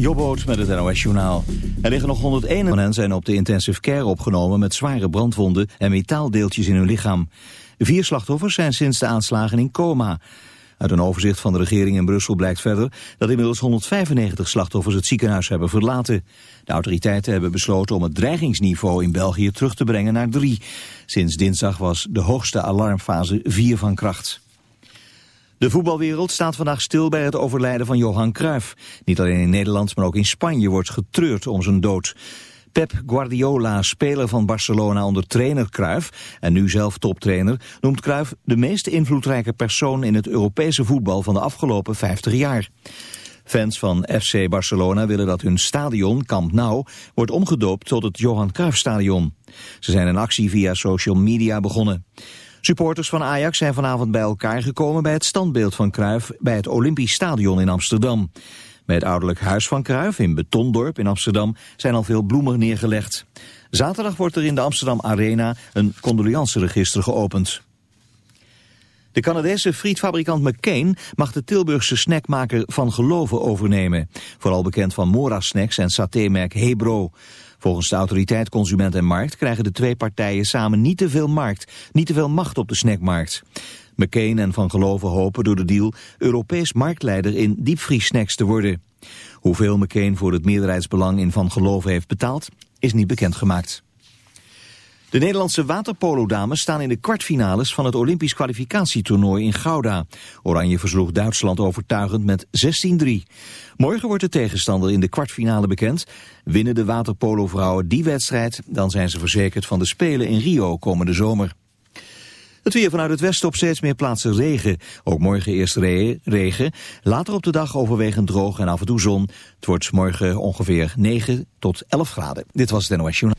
Jobboot met het NOS Journaal. Er liggen nog 101 van hen zijn op de intensive care opgenomen met zware brandwonden en metaaldeeltjes in hun lichaam. Vier slachtoffers zijn sinds de aanslagen in coma. Uit een overzicht van de regering in Brussel blijkt verder dat inmiddels 195 slachtoffers het ziekenhuis hebben verlaten. De autoriteiten hebben besloten om het dreigingsniveau in België terug te brengen naar drie. Sinds dinsdag was de hoogste alarmfase 4 van kracht. De voetbalwereld staat vandaag stil bij het overlijden van Johan Cruijff. Niet alleen in Nederland, maar ook in Spanje wordt getreurd om zijn dood. Pep Guardiola, speler van Barcelona onder trainer Cruijff en nu zelf toptrainer, noemt Cruijff de meest invloedrijke persoon in het Europese voetbal van de afgelopen 50 jaar. Fans van FC Barcelona willen dat hun stadion, Camp Nou, wordt omgedoopt tot het Johan Cruijff Stadion. Ze zijn een actie via social media begonnen. Supporters van Ajax zijn vanavond bij elkaar gekomen bij het standbeeld van Cruijff bij het Olympisch Stadion in Amsterdam. Bij het ouderlijk huis van Cruijff in Betondorp in Amsterdam zijn al veel bloemen neergelegd. Zaterdag wordt er in de Amsterdam Arena een condoleanceregister geopend. De Canadese frietfabrikant McCain mag de Tilburgse snackmaker Van Geloven overnemen. Vooral bekend van Mora Snacks en satémerk Hebro. Volgens de autoriteit Consument en Markt krijgen de twee partijen samen niet te veel markt, niet te veel macht op de snackmarkt. McCain en Van Geloven hopen door de deal Europees marktleider in diepvriessnacks te worden. Hoeveel McCain voor het meerderheidsbelang in Van Geloven heeft betaald, is niet bekendgemaakt. De Nederlandse waterpolodames staan in de kwartfinales van het Olympisch kwalificatietoernooi in Gouda. Oranje versloeg Duitsland overtuigend met 16-3. Morgen wordt de tegenstander in de kwartfinale bekend. Winnen de waterpolovrouwen die wedstrijd, dan zijn ze verzekerd van de Spelen in Rio komende zomer. Het weer vanuit het westen op steeds meer plaatsen regen. Ook morgen eerst regen. Later op de dag overwegend droog en af en toe zon. Het wordt morgen ongeveer 9 tot 11 graden. Dit was het NOS Journal.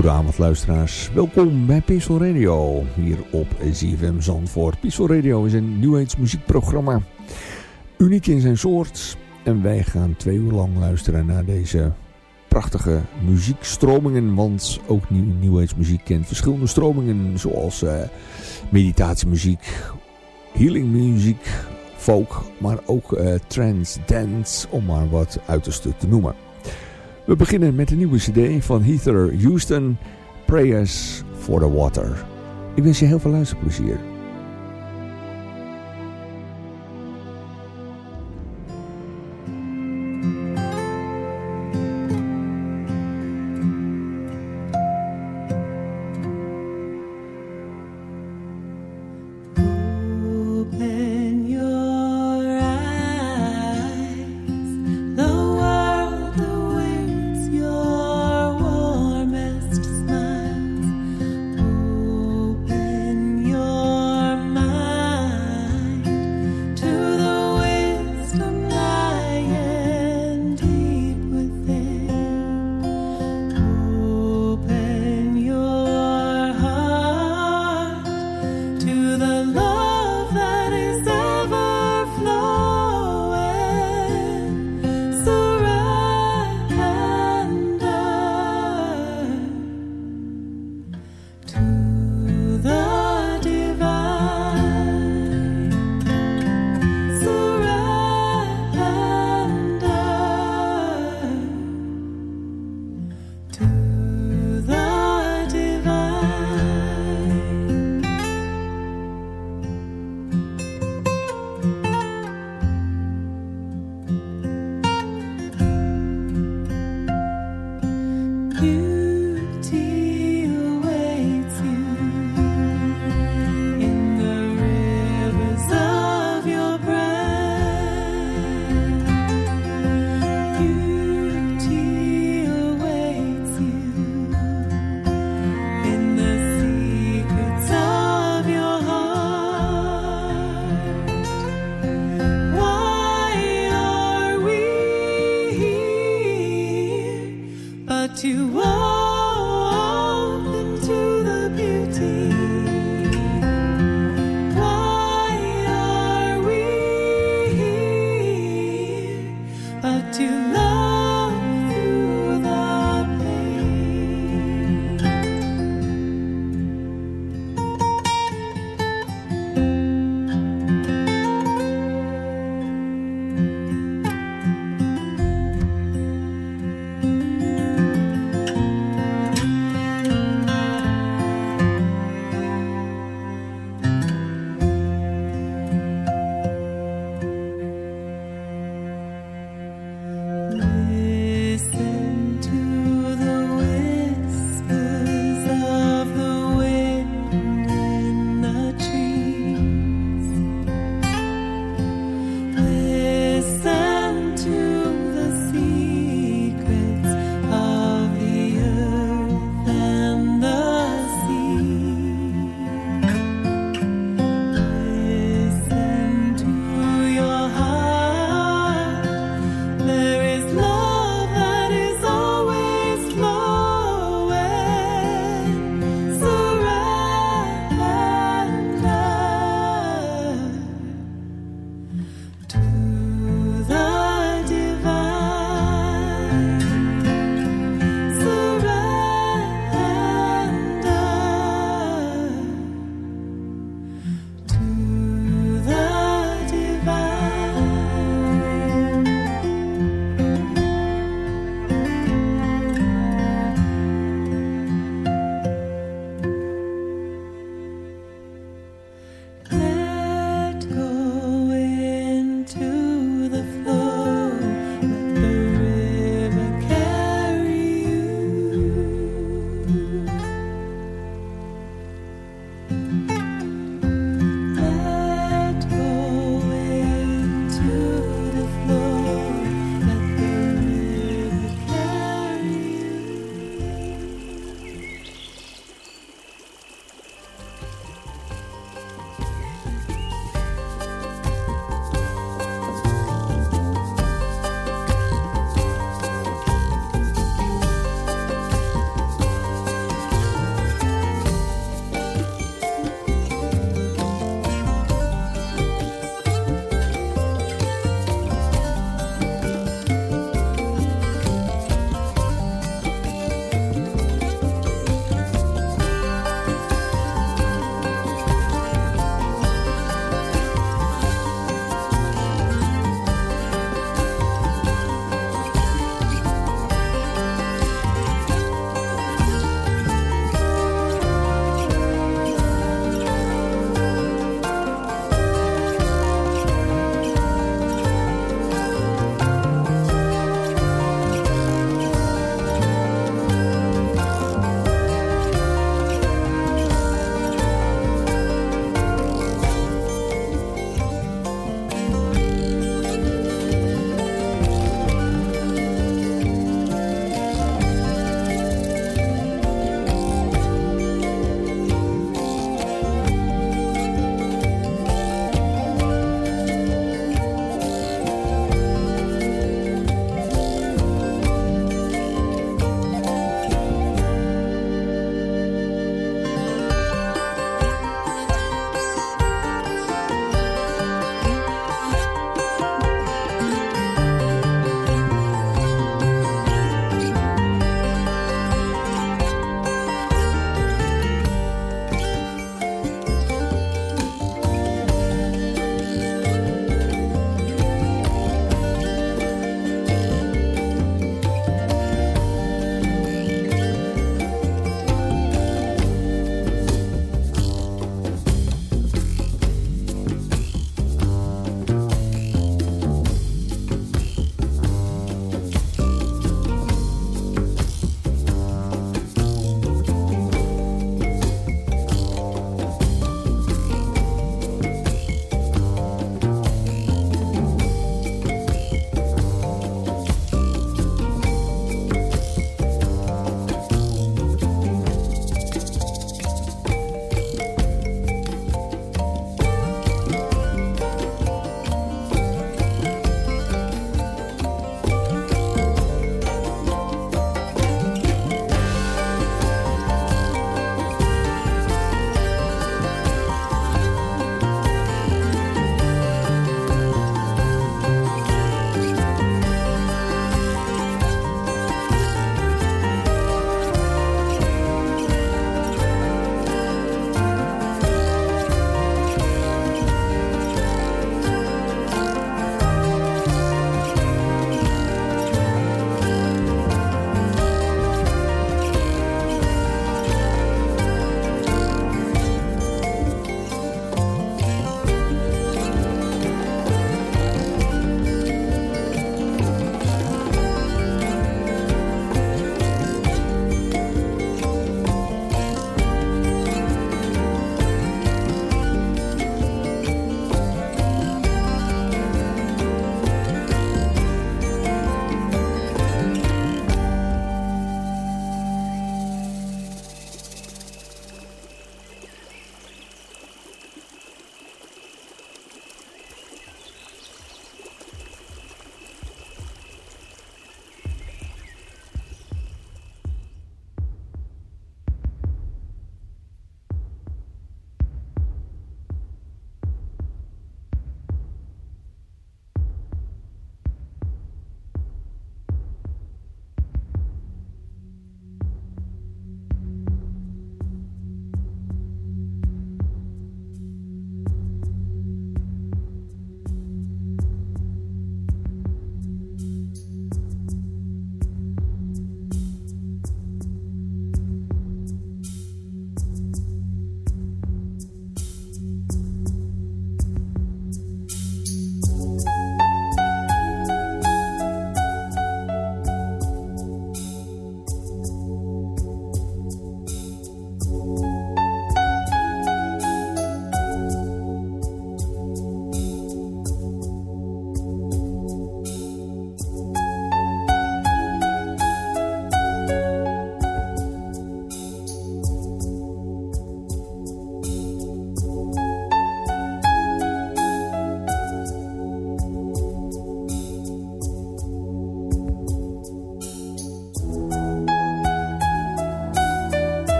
Goedenavond luisteraars, welkom bij Peaceful Radio, hier op ZFM Zandvoort. Peaceful Radio is een New muziekprogramma, uniek in zijn soort. En wij gaan twee uur lang luisteren naar deze prachtige muziekstromingen. Want ook New muziek kent verschillende stromingen, zoals uh, meditatiemuziek, healingmuziek, folk, maar ook uh, trance, dance, om maar wat uiterste te noemen. We beginnen met een nieuwe cd van Heather Houston, Prayers for the Water. Ik wens je heel veel luisterplezier.